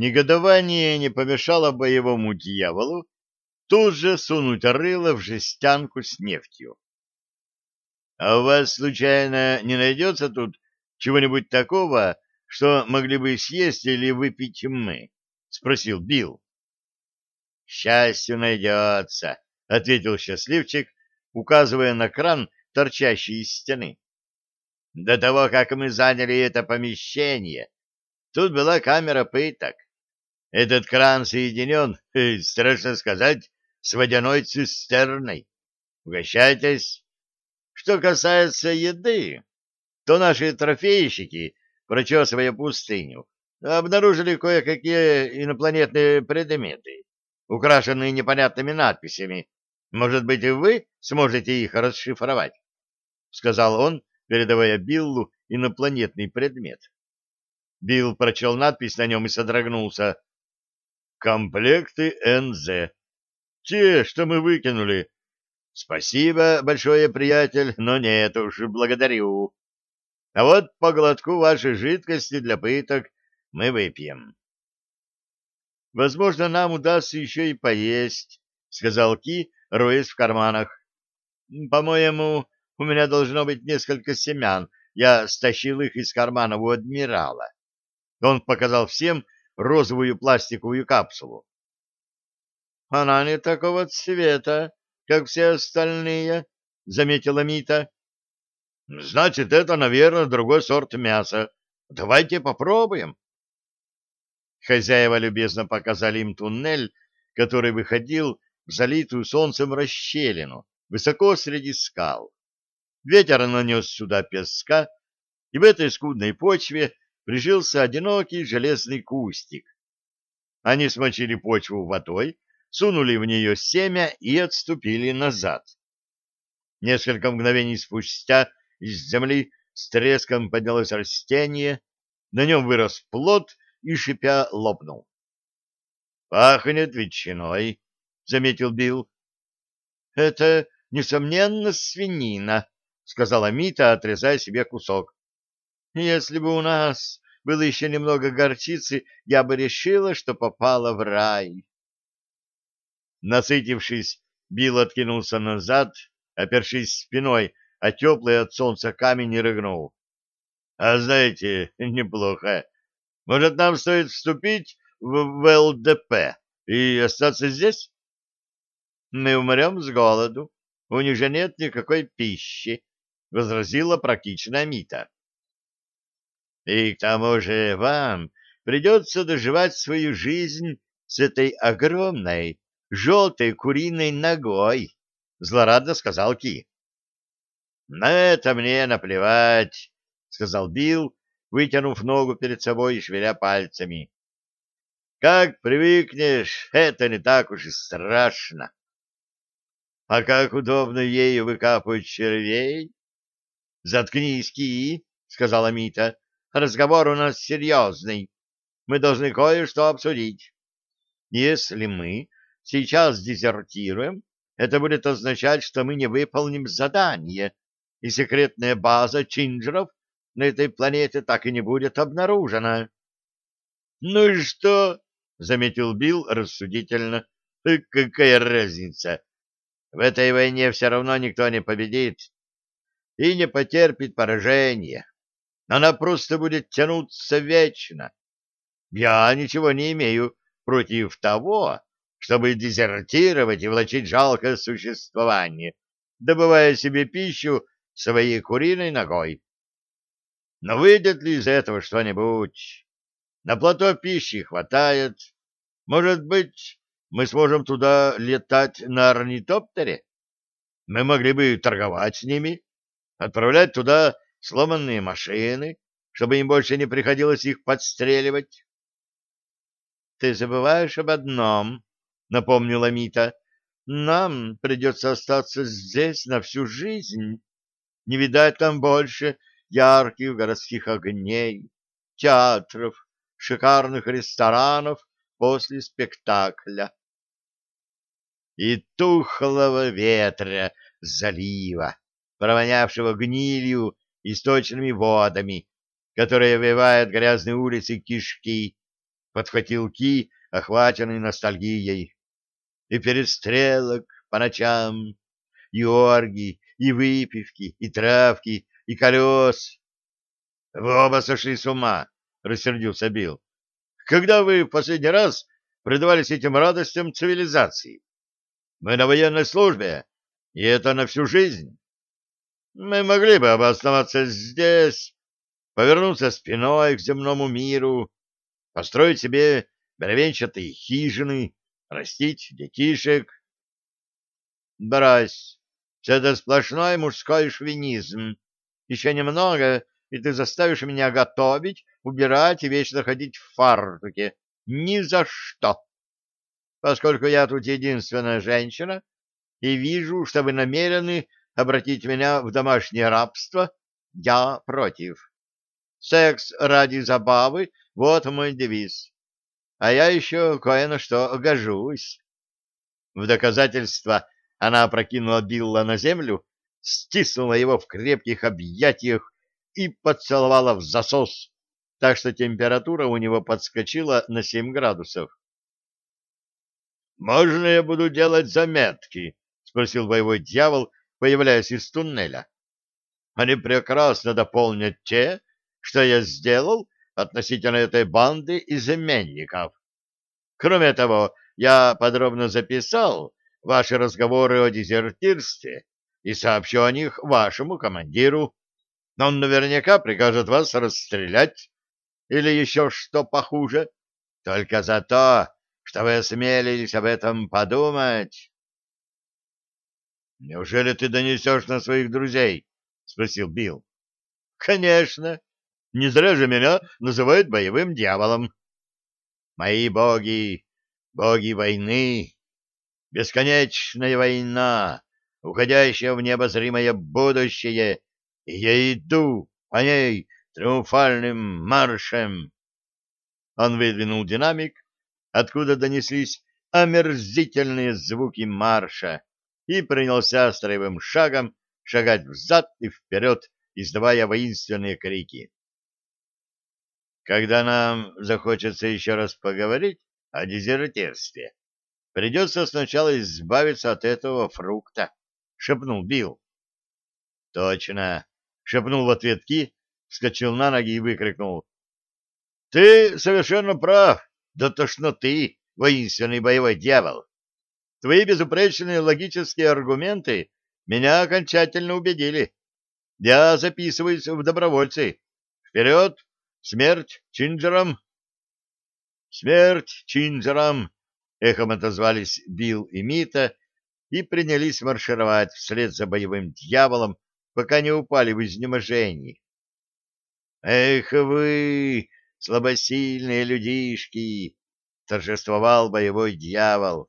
Негодование не помешало боевому дьяволу тут же сунуть рыло в жестянку с нефтью. — А у вас, случайно, не найдется тут чего-нибудь такого, что могли бы съесть или выпить мы? — спросил Билл. — Счастью найдется, — ответил счастливчик, указывая на кран, торчащий из стены. — До того, как мы заняли это помещение, тут была камера пыток. Этот кран соединен, страшно сказать, с водяной цистерной. Угощайтесь. Что касается еды, то наши трофейщики, прочесывая пустыню, обнаружили кое-какие инопланетные предметы, украшенные непонятными надписями. Может быть, и вы сможете их расшифровать? — сказал он, передавая Биллу инопланетный предмет. Билл прочел надпись на нем и содрогнулся. «Комплекты НЗ. Те, что мы выкинули. Спасибо большое, приятель, но нет уж, благодарю. А вот по глотку вашей жидкости для пыток мы выпьем. Возможно, нам удастся еще и поесть, сказал Ки, роясь в карманах. По-моему, у меня должно быть несколько семян. Я стащил их из кармана у адмирала. Он показал всем розовую пластиковую капсулу. — Она не такого цвета, как все остальные, — заметила Мита. — Значит, это, наверное, другой сорт мяса. Давайте попробуем. Хозяева любезно показали им туннель, который выходил в залитую солнцем расщелину, высоко среди скал. Ветер нанес сюда песка, и в этой скудной почве прижился одинокий железный кустик. Они смочили почву водой, сунули в нее семя и отступили назад. Несколько мгновений спустя из земли с треском поднялось растение, на нем вырос плод и, шипя, лопнул. — Пахнет ветчиной, — заметил Билл. — Это, несомненно, свинина, — сказала Мита, отрезая себе кусок. — Если бы у нас было еще немного горчицы, я бы решила, что попала в рай. Насытившись, Билл откинулся назад, опершись спиной, а теплый от солнца камень и рыгнул. — А знаете, неплохо. Может, нам стоит вступить в, в ЛДП и остаться здесь? — Мы умрем с голоду. У них же нет никакой пищи, — возразила практичная Мита. — И к тому же вам придется доживать свою жизнь с этой огромной желтой куриной ногой, — злорадно сказал Ки. — На это мне наплевать, — сказал Билл, вытянув ногу перед собой и шевеля пальцами. — Как привыкнешь, это не так уж и страшно. — А как удобно ею выкапывать червей? — Заткнись, Ки, — сказала Мита. — Разговор у нас серьезный. Мы должны кое-что обсудить. Если мы сейчас дезертируем, это будет означать, что мы не выполним задание, и секретная база чинджеров на этой планете так и не будет обнаружена. — Ну и что? — заметил Билл рассудительно. «Э, — Какая разница? В этой войне все равно никто не победит и не потерпит поражения. Она просто будет тянуться вечно. Я ничего не имею против того, чтобы дезертировать и влачить жалкое существование, добывая себе пищу своей куриной ногой. Но выйдет ли из этого что-нибудь? На плато пищи хватает. Может быть, мы сможем туда летать на орнитоптере? Мы могли бы торговать с ними, отправлять туда сломанные машины, чтобы им больше не приходилось их подстреливать. Ты забываешь об одном, — напомнила Мита. — Нам придется остаться здесь на всю жизнь. Не видать там больше ярких городских огней, театров, шикарных ресторанов после спектакля. И тухлого ветра залива, провонявшего гнилью и сточными водами, которые вывают грязные улицы кишки, подхватил Ки, охваченный ностальгией. И перестрелок по ночам, и орги, и выпивки, и травки, и колес. — Вы оба сошли с ума, — рассердился Билл. — Когда вы в последний раз предавались этим радостям цивилизации? Мы на военной службе, и это на всю жизнь. Мы могли бы обосноваться здесь, повернуться спиной к земному миру, построить себе деревенчатые хижины, растить детишек. Брось, все это сплошной мужской шовинизм. Еще немного, и ты заставишь меня готовить, убирать и вечно ходить в фартуке. Ни за что. Поскольку я тут единственная женщина, и вижу, что вы намерены обратить меня в домашнее рабство, я против. Секс ради забавы — вот мой девиз. А я еще кое на что гожусь. В доказательство она опрокинула Билла на землю, стиснула его в крепких объятиях и поцеловала в засос, так что температура у него подскочила на семь градусов. «Можно я буду делать заметки?» — спросил боевой дьявол, появляясь из туннеля. «Они прекрасно дополнят те, что я сделал относительно этой банды изменников. Кроме того, я подробно записал ваши разговоры о дезертирстве и сообщу о них вашему командиру. Он наверняка прикажет вас расстрелять или еще что похуже, только за то, что вы осмелились об этом подумать. — Неужели ты донесешь на своих друзей? — спросил Билл. — Конечно. Не зря же меня называют боевым дьяволом. Мои боги, боги войны, бесконечная война, уходящая в необозримое будущее, и я иду по ней триумфальным маршем. Он выдвинул динамик, откуда донеслись омерзительные звуки марша, и принялся строевым шагом шагать взад и вперед, издавая воинственные крики. Когда нам захочется еще раз поговорить о дезертирстве, придется сначала избавиться от этого фрукта, — шепнул Билл. — Точно, — шепнул в ответ Ки, вскочил на ноги и выкрикнул. — Ты совершенно прав, до тошноты, воинственный боевой дьявол. Твои безупречные логические аргументы меня окончательно убедили. Я записываюсь в добровольцы. Вперед! Смерть Чинджерам! Смерть Чинджерам! Эхом отозвались Билл и Мита и принялись маршировать вслед за боевым дьяволом, пока не упали в изнеможении. «Эх вы, слабосильные людишки!» — торжествовал боевой дьявол.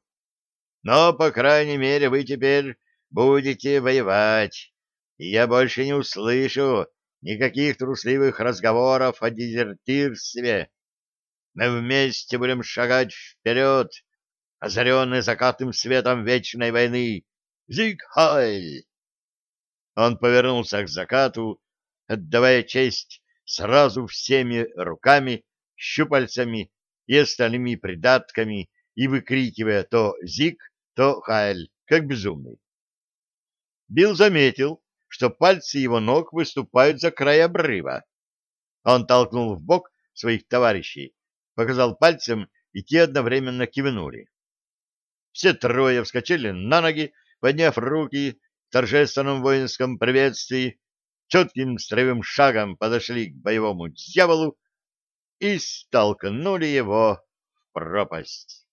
«Но, по крайней мере, вы теперь будете воевать, и я больше не услышу Никаких трусливых разговоров о дезертирстве. Мы вместе будем шагать вперед, озаренные закатным светом вечной войны. Зиг-хай! Он повернулся к закату, отдавая честь сразу всеми руками, щупальцами и остальными придатками и выкрикивая то «Зиг», то «Хайль», как безумный. Билл заметил, что пальцы его ног выступают за край обрыва. Он толкнул в бок своих товарищей, показал пальцем, и те одновременно кивнули. Все трое вскочили на ноги, подняв руки в торжественном воинском приветствии, четким строевым шагом подошли к боевому дьяволу и столкнули его в пропасть.